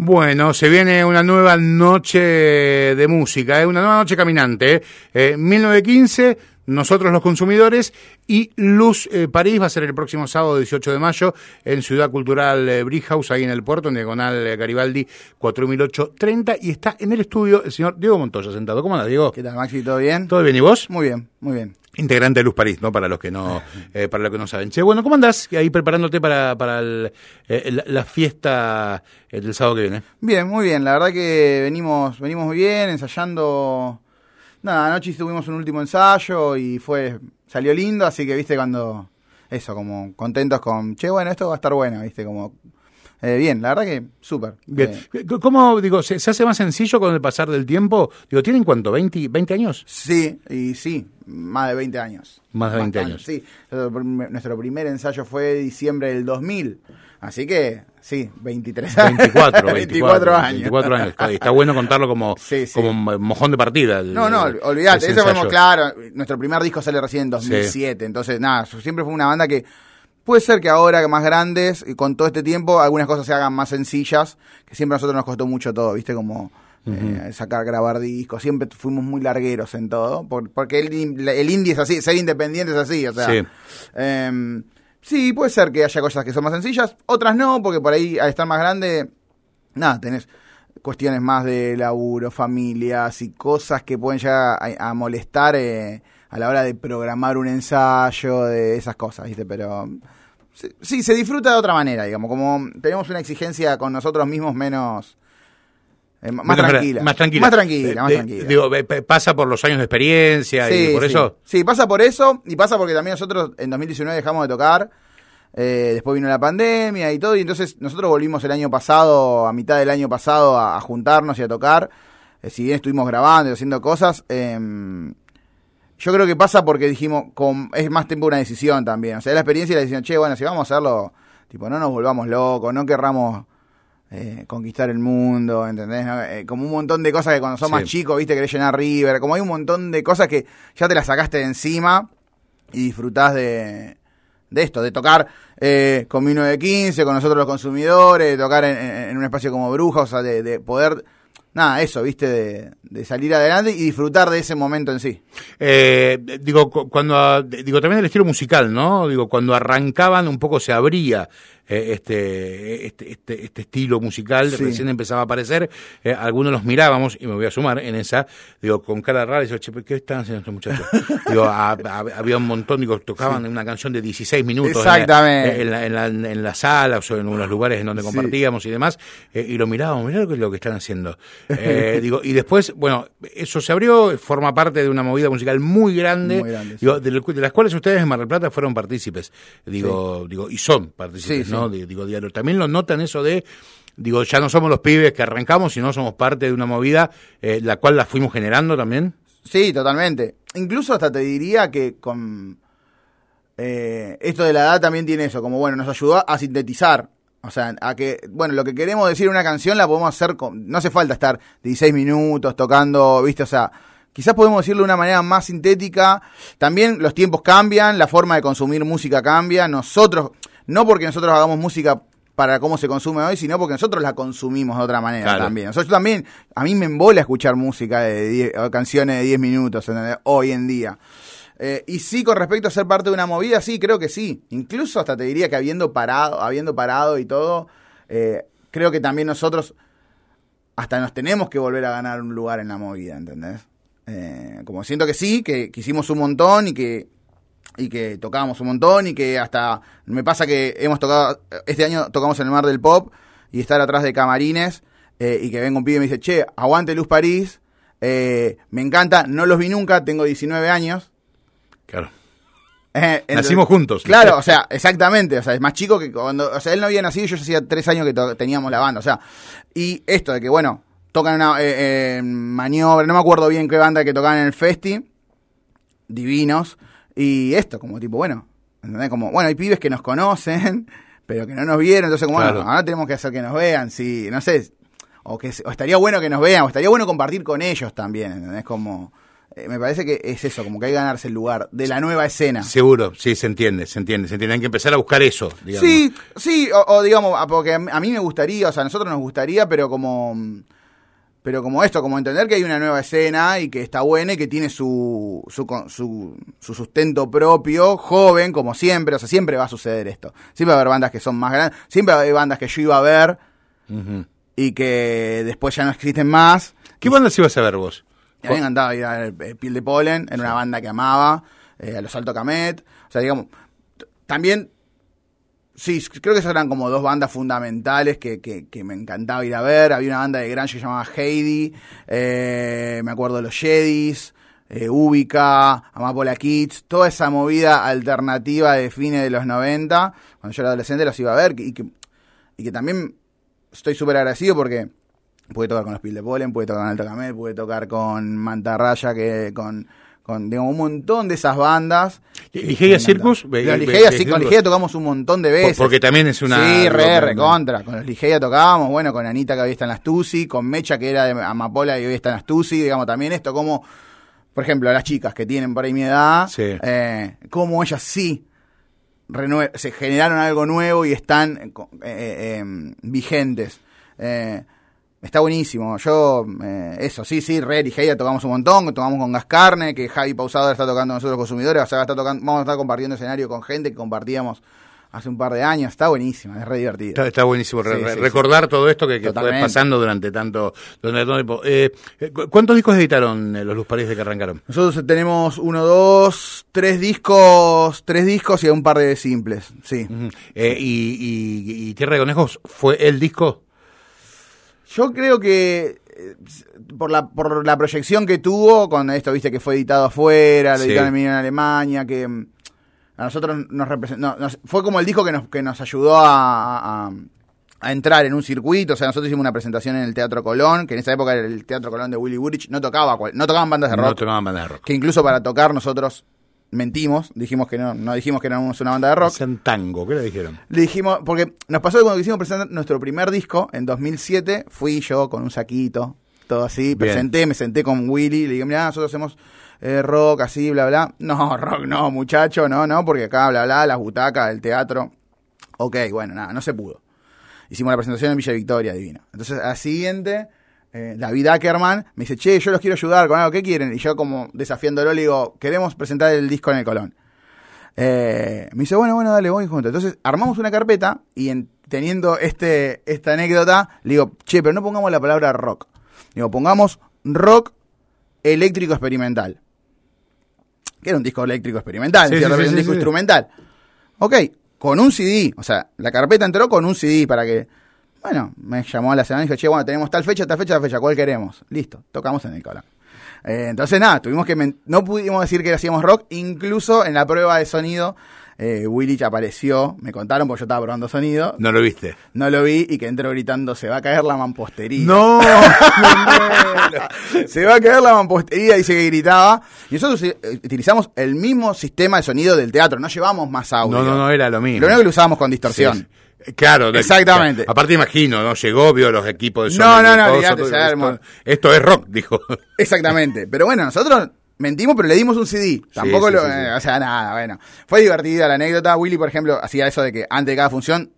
Bueno, se viene una nueva noche de música, ¿eh? una nueva noche caminante. ¿eh? Eh, 1915, nosotros los consumidores, y Luz eh, París va a ser el próximo sábado 18 de mayo en Ciudad Cultural eh, House, ahí en el puerto, en Diagonal eh, Garibaldi 400830, y está en el estudio el señor Diego Montoya sentado. ¿Cómo anda, Diego? ¿Qué tal, Maxi? ¿Todo bien? ¿Todo bien? ¿Y vos? Muy bien, muy bien. Integrante de Luz París, ¿no? Para los que no, eh, para los que no saben. Che, bueno, ¿cómo andás ahí preparándote para, para el, eh, la, la fiesta eh, del sábado que viene? Bien, muy bien. La verdad que venimos, venimos muy bien, ensayando. Nada, anoche tuvimos un último ensayo y fue, salió lindo, así que viste cuando, eso, como contentos con, che, bueno, esto va a estar bueno, viste, como, eh, bien, la verdad que súper. Bien. Eh, ¿Cómo, digo, se, se hace más sencillo con el pasar del tiempo? Digo, ¿tienen cuánto? ¿20, 20 años? sí, y sí, más de 20 años. Más de 20 Bastante, años. Sí, nuestro primer ensayo fue diciembre del 2000, así que, sí, 23 años. 24, 24, 24 años. 24 años. Está, está bueno contarlo como, Sí, sí. como un mojón de partida. el- No, no, olvídate, eso fuimos claro. Nuestro primer disco sale recién en 2007, entonces nada, siempre fue una banda que puede ser que ahora más grandes y con todo este tiempo algunas cosas se hagan más sencillas, que siempre a nosotros nos costó mucho todo, ¿viste? Como eh, sacar, grabar discos, siempre fuimos muy largueros en todo, por- porque el, el indie es así, ser independiente es así, o sea. Sí. em, sí, puede ser que haya cosas que son más sencillas, otras no, porque por ahí al estar más grande, nada, tenés cuestiones más de laburo, familias y cosas que pueden llegar a, a molestar eh, a la hora de programar un ensayo, de esas cosas, ¿viste? Pero sí, se disfruta de otra manera, digamos, como tenemos una exigencia con nosotros mismos menos... eh, más, Menos tranquila. Más tranquila. Más tranquila, Eh, más de- tranquila. Digo, eh, pasa por los años de experiencia y por sí. eso. Sí, pasa por eso y pasa porque también nosotros en 2019 dejamos de tocar. eh, después vino la pandemia y todo, y entonces nosotros volvimos el año pasado, a mitad del año pasado, a, a juntarnos y a tocar. Eh, si bien estuvimos grabando y haciendo cosas, em, yo creo que pasa porque dijimos, con, es más tiempo una decisión también. O sea, la experiencia y la decisión, che, bueno, si vamos a hacerlo, tipo, no nos volvamos locos, no querramos eh, conquistar el mundo, ¿entendés? ¿No? Eh, como un montón de cosas que cuando sos Sí. más chico, viste, querés llenar River, como hay un montón de cosas que ya te las sacaste de encima y disfrutás de, de esto, de tocar eh, con 1915, con nosotros los consumidores, de tocar en, en- en un espacio como Bruja, o sea, de, de poder, nada, eso, viste, de, salir adelante y disfrutar de ese momento en sí. Eh, digo, cu- cuando, digo, también el estilo musical, ¿no? Digo, cuando arrancaban un poco se abría eh, este, este, este, este estilo musical, Sí. recién empezaba a aparecer, eh, algunos los mirábamos, y me voy a sumar en esa, digo, con cara rara, y yo, che, ¿qué están haciendo estos muchachos? digo, a- a- había un montón, digo, tocaban una canción de 16 minutos en la- Exactamente. en la, en la, en la sala, o en los lugares en donde Sí. compartíamos y demás, eh, y lo mirábamos, mirá lo que, lo que están haciendo. Digo, y después, bueno, eso se abrió, forma parte de una movida musical muy grande, Muy grande, sí. digo, de, de las cuales ustedes en Mar del Plata fueron partícipes, digo, digo, y son partícipes, Sí, Digo, diario. También lo notan eso de, digo, ya no somos los pibes que arrancamos, sino somos parte de una movida, eh, la cual la fuimos generando también. Sí, totalmente. Incluso hasta te diría que con eh, esto de la edad también tiene eso, como bueno, nos ayudó a sintetizar. O sea, a que, bueno, lo que queremos decir en una canción la podemos hacer no hace falta estar 16 minutos tocando, viste, o sea, quizás podemos decirlo de una manera más sintética. También los tiempos cambian, la forma de consumir música cambia. Nosotros, no porque nosotros hagamos música para cómo se consume hoy, sino porque nosotros la consumimos de otra manera Claro. también. Nosotros también, a mí me embola escuchar música de 10, o canciones de 10 minutos ¿entendés? hoy en día. Eh, y sí, con respecto a ser parte de una movida, sí, creo que sí. Incluso hasta te diría que habiendo parado, habiendo parado y todo, eh, creo que también nosotros hasta nos tenemos que volver a ganar un lugar en la movida, ¿entendés? Eh, como siento que sí, que, que hicimos un montón y que y que tocábamos un montón y que hasta me pasa que hemos tocado este año tocamos en el Mar del Pop y estar atrás de camarines eh, y que venga un pibe y me dice che aguante Luz París eh, me encanta no los vi nunca tengo 19 años Claro. Eh, entonces- Nacimos juntos. Claro, o sea, exactamente. O sea, es más chico que cuando. O sea, él no había nacido yo ya hacía tres años que teníamos la banda. O sea, y esto de que, bueno, tocan una maniobra, no me acuerdo bien qué banda que tocaban en el Festi. Divinos. Y esto, como tipo, bueno, ¿entendés? Como, bueno, hay pibes que nos conocen, pero que no nos vieron. Entonces, como, Claro. bueno, ahora tenemos que hacer que nos vean. Sí, no sé. O, que, o estaría bueno que nos vean, o estaría bueno compartir con ellos también, ¿entendés? Como. eh, me parece que es eso, como que hay que ganarse el lugar de la nueva escena. Seguro, sí, se entiende, se entiende, se entiende. Hay que empezar a buscar eso, digamos. Sí, sí, o, o digamos, porque a mí me gustaría, o sea, a nosotros nos gustaría, pero como pero como esto, como entender que hay una nueva escena y que está buena y que tiene su, su, su, su sustento propio, joven, como siempre, o sea, siempre va a suceder esto. Siempre va a haber bandas que son más grandes, siempre va a haber bandas que yo iba a ver y que después ya no existen más. ¿Qué bandas ibas a ver vos? Me encantaba ir a eh, Piel de Polen, era una banda que amaba, eh, a los Alto Camet, o sea, digamos, también, sí, creo que esas eran como dos bandas fundamentales que, que, que me encantaba ir a ver, había una banda de grunge que llamaba Heidi, eh, me acuerdo de los Jedis, eh, Ubica, Amapola Kids, toda esa movida alternativa de fines de los 90, cuando yo era adolescente los iba a ver, y que, y que también estoy súper agradecido porque pude tocar con los Pil de Polen, pude tocar con Alto Camel, pude tocar con Mantarraya, que con, con digamos, un montón de esas bandas. ¿Ligeia Circus? ve- Ligeia, sí, con. Ligeia tocamos un montón de veces. Porque también es una... Sí, re, digo, recontra. Con los Ligeia tocábamos, bueno, con Anita que hoy está en las Tusi, con Mecha que era de Amapola y hoy está en las Tusi, digamos, también esto como, por ejemplo, las chicas que tienen por ahí mi edad, Sí. eh, como ellas sí renue- se generaron algo nuevo y están eh, eh, eh, vigentes. Eh, está buenísimo. Yo, eh, eso, sí, sí, Red y Heia tocamos un montón, tocamos con Gas Carne, que Javi Pausado ahora está tocando nosotros consumidores, o sea, está tocando, vamos a estar compartiendo escenario con gente que compartíamos hace un par de años. Está buenísimo, es re divertido. Está, está buenísimo re- Sí, re- sí, recordar todo esto que, que fue pasando durante tanto, durante tanto tiempo. Eh, ¿cu- ¿Cuántos discos editaron eh, los Luz París de que arrancaron? Nosotros tenemos uno, dos, tres discos, tres discos y un par de simples, sí. Eh, y, y- y Tierra de Conejos fue el disco. Yo creo que eh, por la, por la proyección que tuvo con esto, viste que fue editado afuera, lo Sí. editaron en Alemania, que mm, a nosotros nos representó, fue como el disco que nos, que nos ayudó a, a- a entrar en un circuito, o sea, nosotros hicimos una presentación en el Teatro Colón, que en esa época era el Teatro Colón de Willy Burich, no tocaba, no tocaban bandas de No rock, tocaban banda de rock. que incluso para tocar nosotros mentimos, dijimos que no, no dijimos que éramos una banda de rock. Hacían tango, ¿qué le dijeron? Le dijimos, porque nos pasó que cuando quisimos presentar nuestro primer disco, en 2007, fui yo con un saquito, todo así, Bien. presenté, me senté con Willy, le dije, mira, nosotros hacemos eh, rock, así, bla, bla. No, rock no, muchacho, no, no, porque acá, bla, bla, las butacas, el teatro. Ok, bueno, nada, no se pudo. Hicimos la presentación en Villa Victoria, divino. Entonces, al siguiente, eh, David Ackerman me dice, che, yo los quiero ayudar con algo, ¿qué quieren? Y yo como desafiándolo le digo, queremos presentar el disco en el Colón. Eh, me dice, bueno, bueno, dale, voy juntos. Entonces armamos una carpeta y en- teniendo este, esta anécdota, le digo, che, pero no pongamos la palabra rock. Digo, pongamos rock eléctrico experimental. Que era un disco eléctrico experimental, Sí, sí, sí, un disco instrumental. Ok, con un CD. O sea, la carpeta entró con un CD para que. Bueno, me llamó a la semana y dijo, che, bueno, tenemos tal fecha, tal fecha, tal fecha, ¿cuál queremos? Listo, tocamos en el Colón. Eh, entonces, nada, tuvimos que. No pudimos decir que hacíamos rock, incluso en la prueba de sonido, eh, Willich apareció, me contaron porque yo estaba probando sonido, No lo viste. no lo vi y que entró gritando, se va a caer la mampostería. No, Se va a caer la mampostería, dice que gritaba. Y nosotros eh, utilizamos el mismo sistema de sonido del teatro, no llevamos más audio. no, no, no era lo mismo. Lo único que lo usábamos con distorsión. Sí, sí. Claro, de- Exactamente. Aparte imagino, ¿no? Llegó, vio los equipos de No, sonido no, no, todo, olvidate, todo, esto, esto es rock, dijo. Exactamente. Pero bueno, nosotros mentimos, pero le dimos un CD. Tampoco sí, lo. sí. eh, o sea, nada, bueno. Fue divertida la anécdota. Willy, por ejemplo, hacía eso de que antes de cada función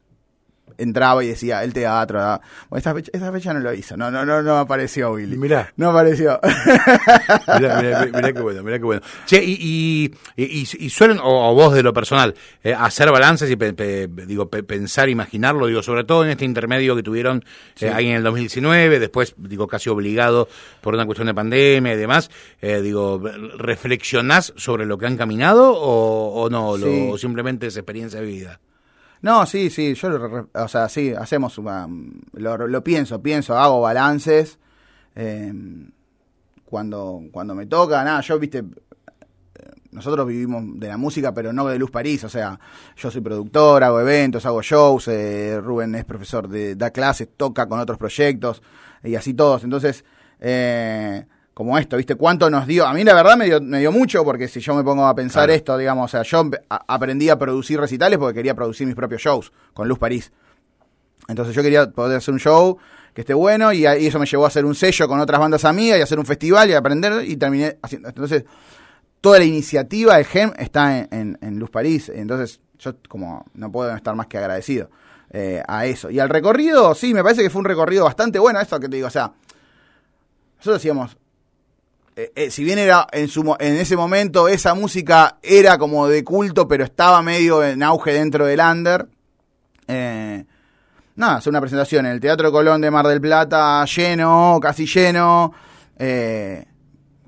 entraba y decía el teatro. daba- Bueno, esta fecha, esta fecha no lo hizo. No, no, no, no apareció Willy. Mirá. No apareció. Mirá, mirá, mirá qué bueno, mirá qué bueno. Che, y, y, y, y suelen, o, o vos de lo personal, eh, hacer balances y pe- pe- digo, pe- pensar, imaginarlo, digo, sobre todo en este intermedio que tuvieron eh, ahí en el 2019, después, digo, casi obligado por una cuestión de pandemia y demás, eh, digo, ¿reflexionás sobre lo que han caminado o, o no? Lo- o simplemente es experiencia vivida? No, sí, sí, yo, re- o sea, sí, hacemos, um, lo, lo pienso, pienso, hago balances. eh, cuando, cuando me toca, nada, yo, viste, eh, nosotros vivimos de la música, pero no de Luz París, o sea, yo soy productor, hago eventos, hago shows, eh, Rubén es profesor, de, da clases, toca con otros proyectos, y así todos. Entonces, eh, como esto, ¿viste? ¿Cuánto nos dio? A mí la verdad me dio, me dio mucho, porque si yo me pongo a pensar Claro. esto, digamos, o sea, yo aprendí a producir recitales porque quería producir mis propios shows con Luz París. Entonces yo quería poder hacer un show que esté bueno y, eso me llevó a hacer un sello con otras bandas amigas y hacer un festival y aprender y terminé haciendo. Entonces, toda la iniciativa de GEM está en, Luz París, entonces yo como no puedo estar más que agradecido eh, a eso. Y al recorrido, sí, me parece que fue un recorrido bastante bueno, esto que te digo, o sea, nosotros decíamos, eh, eh, si bien era en, su, en ese momento esa música era como de culto, pero estaba medio en auge dentro del under, eh, nada, hacer una presentación en el Teatro Colón de Mar del Plata lleno, casi lleno, eh,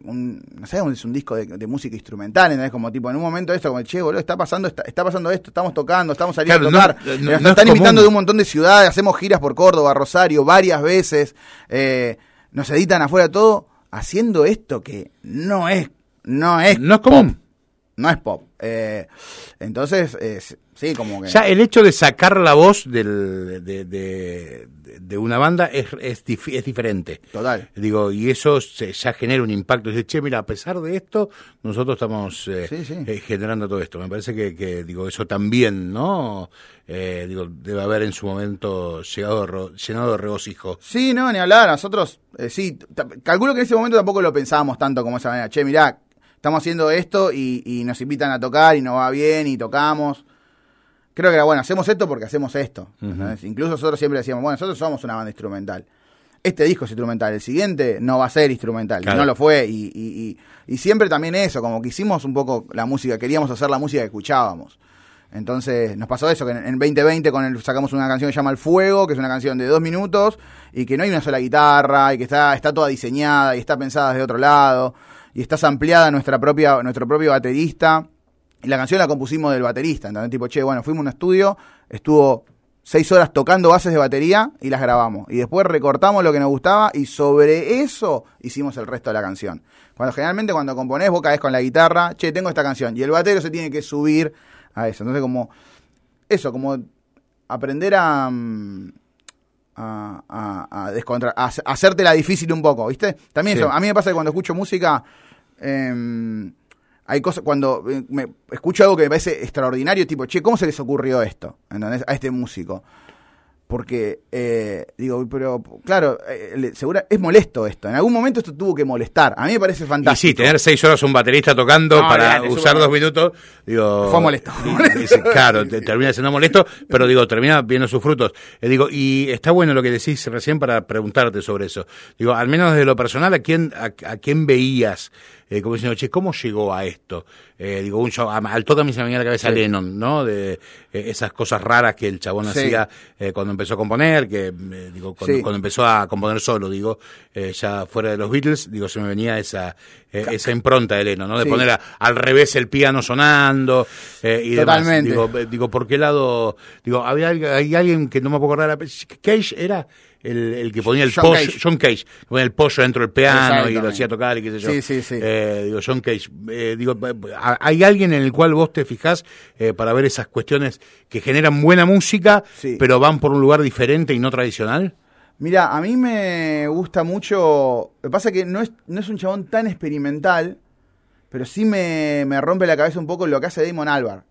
un, no sé, es un disco de, música instrumental, ¿entendés? Como tipo, en un momento esto, como, che, boludo, está pasando, está, pasando esto, estamos tocando, estamos saliendo a tocar, nos están invitando de un montón de ciudades, hacemos giras por Córdoba, Rosario, varias veces, eh, nos editan afuera todo, haciendo esto que no es, no es, no es común. No es pop. Eh, entonces, sí, como que... Ya el hecho de sacar la voz del, de, de una banda es, es, diferente. Total. Digo, y eso ya genera un impacto. Dice, che, mira, a pesar de esto, nosotros estamos eh, eh, generando todo esto. Me parece que, digo, eso también, ¿no? Eh, digo, debe haber en su momento llegado llenado de regocijo. Sí, no, ni hablar. Nosotros, sí, calculo que en ese momento tampoco lo pensábamos tanto como esa manera. Che, mira estamos haciendo esto y, y nos invitan a tocar y nos va bien y tocamos creo que era bueno, hacemos esto porque hacemos esto. Incluso nosotros siempre decíamos, bueno, nosotros somos una banda instrumental. Este disco es instrumental, el siguiente no va a ser instrumental, no lo fue. Y, y, siempre también eso, como que hicimos un poco la música, queríamos hacer la música que escuchábamos. Entonces nos pasó eso, que en, 2020 con el, sacamos una canción que se llama El Fuego, que es una canción de dos minutos y que no hay una sola guitarra y que está, está toda diseñada y está pensada de otro lado y está ampliada nuestra propia, nuestro propio baterista y la canción la compusimos del baterista, ¿entendés? Tipo, che, bueno, fuimos a un estudio, estuvo seis horas tocando bases de batería y las grabamos. Y después recortamos lo que nos gustaba y sobre eso hicimos el resto de la canción. Cuando generalmente cuando componés vos caes con la guitarra, che, tengo esta canción. Y el batero se tiene que subir a eso. Entonces como, eso, como aprender a... Mm, a, a, a, hacértela difícil un poco, ¿viste? También eso, a mí me pasa que cuando escucho música, eh, hay cosas, cuando eh, me escucho algo que me parece extraordinario, tipo, che, ¿cómo se les ocurrió esto? A este músico porque eh, digo, pero claro, eh, segura, es molesto esto. En algún momento esto tuvo que molestar. A mí me parece fantástico. Y sí, tener seis horas un baterista tocando para usar dos minutos, digo, fue molesto. claro, termina siendo molesto, pero digo, termina viendo sus frutos. Eh, digo, y está bueno lo que decís recién para preguntarte sobre eso. Digo, al menos desde lo personal, ¿a quién, a, quién veías? como diciendo, che, ¿cómo llegó a esto? Digo, un show, al toque a mí se me venía a la cabeza Lennon, ¿no? De esas cosas raras que el chabón hacía cuando empezó a componer, que eh, digo, cuando, empezó a componer solo, digo, eh, ya fuera de los Beatles, digo, se me venía esa, eh, esa impronta de Leno, ¿no? De poner al revés el piano sonando y Totalmente. demás. Digo, digo, ¿por qué lado? Digo, había hay alguien que no me puedo acordar, Cage era el, el que ponía el pollo, John Cage, ponía el pollo dentro del piano y lo hacía tocar y qué sé yo. Sí, sí, sí. Eh, digo, John Cage, eh, digo, ¿hay alguien en el cual vos te fijás eh, para ver esas cuestiones que generan buena música, pero van por un lugar diferente y no tradicional? Mira, a mí me gusta mucho. Lo que pasa es que no es, no es un chabón tan experimental, pero sí me, me rompe la cabeza un poco lo que hace Damon Albar.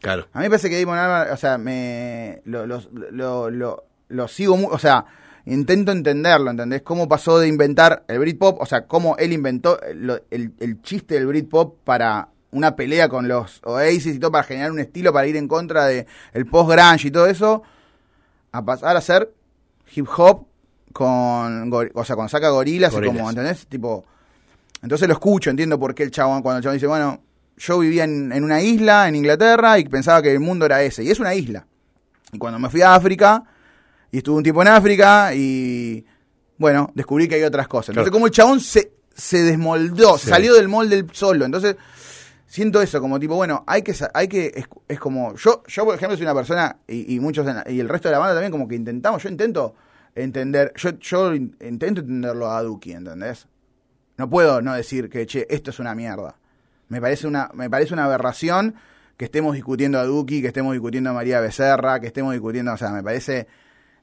Claro. A mí me parece que Damon Albar, o sea, me lo, lo, lo, lo sigo, o sea, intento entenderlo, ¿entendés? Cómo pasó de inventar el Britpop, o sea, cómo él inventó el, el, chiste del Britpop para una pelea con los Oasis y todo, para generar un estilo para ir en contra de el post-grunge y todo eso, a pasar a ser hip hop con, o sea, con saca gorilas, y como, ¿entendés? Tipo, entonces lo escucho, entiendo por qué el chabón, cuando el chabón dice, bueno, yo vivía en, en una isla en Inglaterra y pensaba que el mundo era ese, y es una isla. Y cuando me fui a África, y estuve un tiempo en África y bueno, descubrí que hay otras cosas. Entonces, como el chabón se, se desmoldó, salió del molde solo. Entonces, siento eso, como tipo, bueno, hay que, hay que, es, como, yo, yo por ejemplo soy una persona, y, muchos, y el resto de la banda también, como que intentamos, yo intento entender, yo, yo intento entenderlo a Duki, ¿entendés? No puedo no decir que, che, esto es una mierda. Me parece una, me parece una aberración que estemos discutiendo a Duki, que estemos discutiendo a María Becerra, que estemos discutiendo, o sea, me parece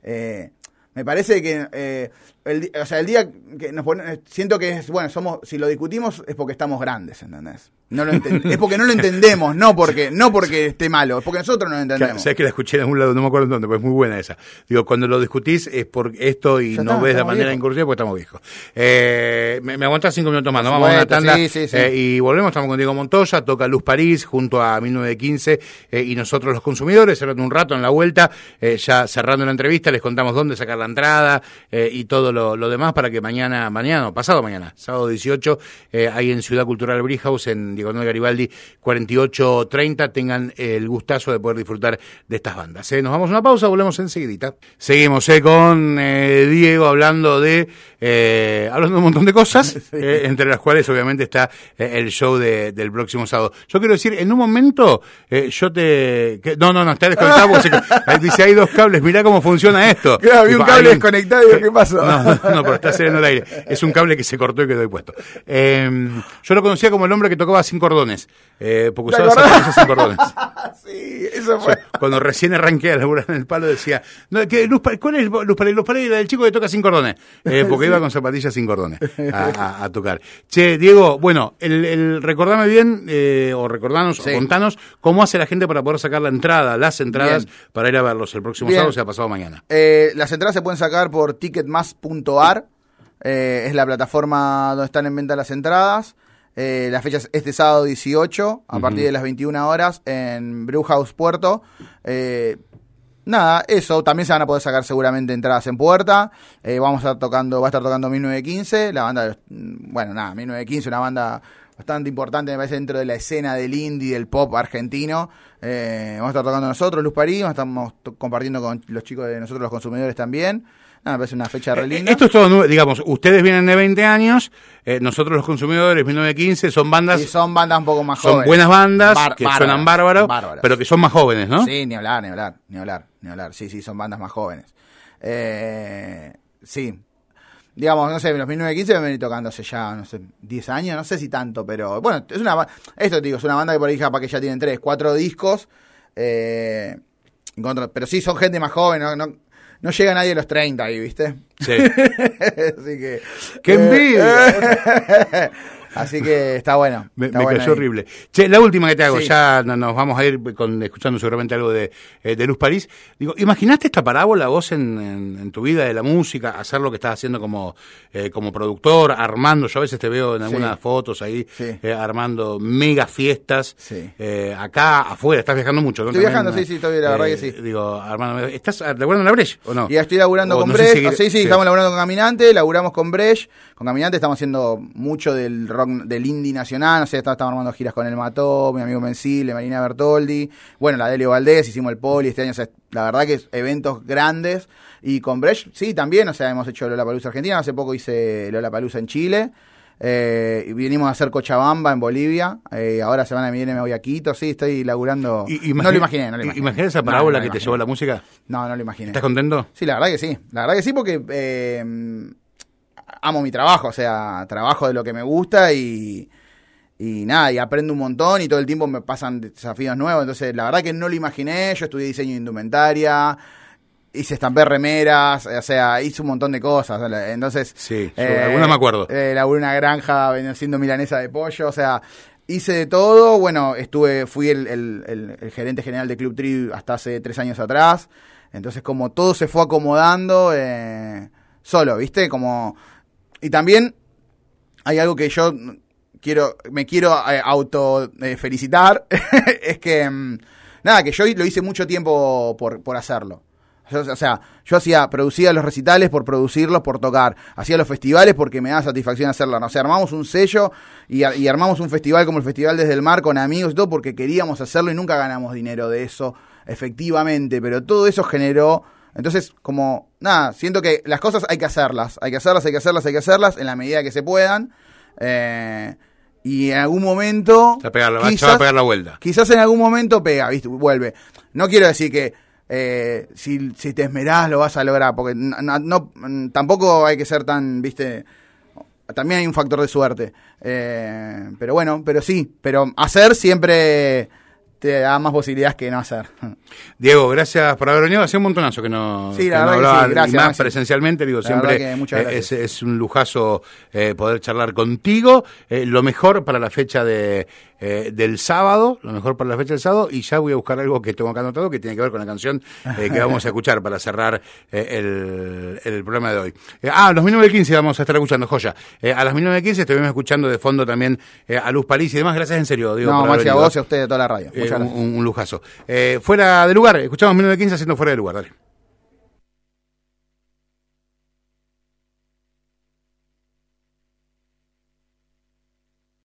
eh, me parece que eh, el, o sea, el día que nos pone- siento que es, bueno, somos, si lo discutimos es porque estamos grandes, ¿entendés? No lo es porque no lo entendemos, no porque, no porque esté malo, es porque nosotros no lo entendemos. Sabes que la escuché en algún lado, no me acuerdo en dónde, pero es muy buena esa. Digo, cuando lo discutís es por esto y Ya no está, ves de estamos manera viejos. incursiva porque estamos viejos. Eh, me, me aguantás cinco minutos más, ¿no? Vamos a una tanda sí, sí, sí. eh, y volvemos. Estamos con Diego Montoya, toca Luz París junto a 1915 eh, y nosotros los consumidores. Cerrando un rato en la vuelta, eh, ya cerrando la entrevista, les contamos dónde sacar la entrada eh, y todo lo, lo demás para que mañana, mañana pasado mañana, sábado 18, eh, ahí en Ciudad Cultural Brickhouse, en Diagonal Garibaldi 4830, tengan el gustazo de poder disfrutar de estas bandas. eh. Nos vamos a una pausa, volvemos enseguidita. Seguimos eh, con eh, Diego hablando de eh, hablando de un montón de cosas, eh, entre las cuales obviamente está el show de- del próximo sábado. Yo quiero decir, en un momento eh, yo te... que- no, no, no, está desconectado porque se- dice, hay dos cables, mirá cómo funciona esto. Claro, vi un cable desconectado y digo, ¿qué pasó? No, no, no, pero está saliendo el aire. Es un cable que se cortó y quedó ahí puesto. Eh, yo lo conocía como el hombre que tocaba sin cordones, eh, porque ¿Te usaba zapatillas sin cordones. sí, eso fue. Cuando recién arranqué a laburar en el palo decía, no, ¿qué, Luz, ¿cuál es Luz Paredes? Luz Paredes, la del chico que toca sin cordones. Eh, porque iba con zapatillas sin cordones a, a- a tocar. Che, Diego, bueno, el, el- recordame bien, eh, o recordanos, Sí. o contanos, cómo hace la gente para poder sacar la entrada, las entradas, Bien. para ir a verlos el próximo Bien. sábado, o sea, pasado mañana. Eh, las entradas se pueden sacar por ticketmas.ar. eh, es la plataforma donde están en venta las entradas. Eh, la fecha es este sábado 18, a partir de las 21 horas, en Brewhouse Puerto. Eh, nada, eso. También se van a poder sacar seguramente entradas en puerta. Eh, vamos a estar tocando, va a estar tocando 1915. La banda, de- bueno, nada, 1915, una banda bastante importante, me parece, dentro de la escena del indie, del pop argentino. Vamos a estar tocando nosotros, Luz París, estamos compartiendo con los chicos de nosotros, los consumidores también. Nada, me parece una fecha re Eh, linda. Esto es todo digamos, ustedes vienen de 20 años, eh, nosotros los consumidores, 1915, son bandas, Y son bandas un poco más son jóvenes. buenas bandas, Bar- que bárbaras, suenan bárbaro, bárbaras. pero que son más jóvenes, ¿no? Sí, ni hablar, ni hablar, ni hablar, ni hablar. Sí, sí, son bandas más jóvenes. Eh, sí. Digamos, no sé, los 1915 me vení tocando hace ya, no sé, 10 años, no sé si tanto, pero bueno, es una esto te digo, es una banda que por ahí para que ya tienen 3, 4 discos. Eh, en pero sí, son gente más joven, no, no, no llega nadie a los 30 ahí, ¿viste? Sí. Así que... ¡Qué envidia! Así que está bueno. Me, está me bueno cayó ahí. horrible. Che, la última que te hago, Sí. ya no- nos vamos a ir con, escuchando seguramente algo de, eh, de Luz París. Digo, ¿imaginaste esta parábola vos en, en- en tu vida de la música, hacer lo que estás haciendo como, eh, como productor, armando? Yo a veces te veo en algunas fotos ahí, Sí. eh, armando mega fiestas. Eh, acá, afuera, estás viajando mucho, ¿no? Estoy También, viajando, sí, sí, estoy- la verdad que sí. Digo, armando, ¿estás laburando en la Breche o no? Y estoy laburando O con no Ah, sí, sí, estamos laburando con Caminante, laburamos con Brecht. Con Caminante estamos haciendo mucho del rock, del indie nacional. No sé, estamos, estamos armando giras con El Mató, mi amigo Mencile, Marina Bertoldi. Bueno, la Delio Valdés, hicimos el Poli este año. o sea, la verdad que es eventos grandes. Y con Brecht, sí, también. O sea, hemos hecho Lola Palusa Argentina. Hace poco hice Lola Palusa en Chile. Eh, y vinimos a hacer Cochabamba en Bolivia. Eh, ahora semana que viene me voy a Quito. Sí, estoy laburando. No lo imaginé, no lo imaginé. ¿Imaginas esa No, parábola no que te llevó la música? No, no lo imaginé. ¿Estás contento? Sí, la verdad que sí. La verdad que sí, porque eh, amo mi trabajo. O sea, trabajo de lo que me gusta y, y nada, y aprendo un montón y todo el tiempo me pasan desafíos nuevos. Entonces, la verdad que no lo imaginé. Yo estudié diseño de indumentaria. Hice estampé remeras, o sea, hice un montón de cosas. Entonces, Sí, yo algunas me acuerdo. Eh, laburé una granja haciendo milanesa de pollo, o sea, hice de todo. Bueno, estuve, fui el, el- el- el gerente general de Club Tri hasta hace tres años atrás. Entonces, como todo se fue acomodando eh, solo, ¿viste? Como. Y también hay algo que yo quiero, me quiero eh, auto eh, felicitar. es que. mm, nada, que yo lo hice mucho tiempo por, por hacerlo. Yo, o sea, yo hacía, producía los recitales por producirlos, por tocar. Hacía los festivales porque me da satisfacción hacerlo. ¿no? O sea, armamos un sello y, y armamos un festival como el Festival Desde el Mar con amigos y todo porque queríamos hacerlo y nunca ganamos dinero de eso, efectivamente. Pero todo eso generó. Entonces, como, nada, siento que las cosas hay que hacerlas. Hay que hacerlas, hay que hacerlas, hay que hacerlas en la medida que se puedan. Eh, y en algún momento. Se va a pegar la- se va a pegar la vuelta. Quizás en algún momento pega, ¿viste? Vuelve. No quiero decir que eh, si, si te esmerás lo vas a lograr, porque no, mm, tampoco hay que ser tan, ¿viste? También hay un factor de suerte. Eh, pero bueno, pero sí, pero hacer siempre te da más posibilidades que no hacer. Diego, gracias por haber venido. Hace un montonazo que no, Sí, que la no verdad que hablaba, sí, gracias, y más Maxi. presencialmente. Digo, La siempre eh, es, es un lujazo eh, poder charlar contigo. Eh, lo mejor para la fecha de, eh, del sábado, lo mejor para la fecha del sábado. Y ya voy a buscar algo que tengo acá anotado que tiene que ver con la canción eh, que vamos a escuchar para cerrar eh, el, el programa de hoy. Eh, ah, a los 1915 vamos a estar escuchando, joya. Eh, a las 1915 estuvimos escuchando de fondo también eh, a Luz París y demás. Gracias en serio, Diego. no, por Maxi, a vos y a ustedes de toda la radio. Eh, Muchas un, gracias. un- un lujazo. Eh, fuera de lugar, escuchamos 1915 haciendo fuera de lugar, dale.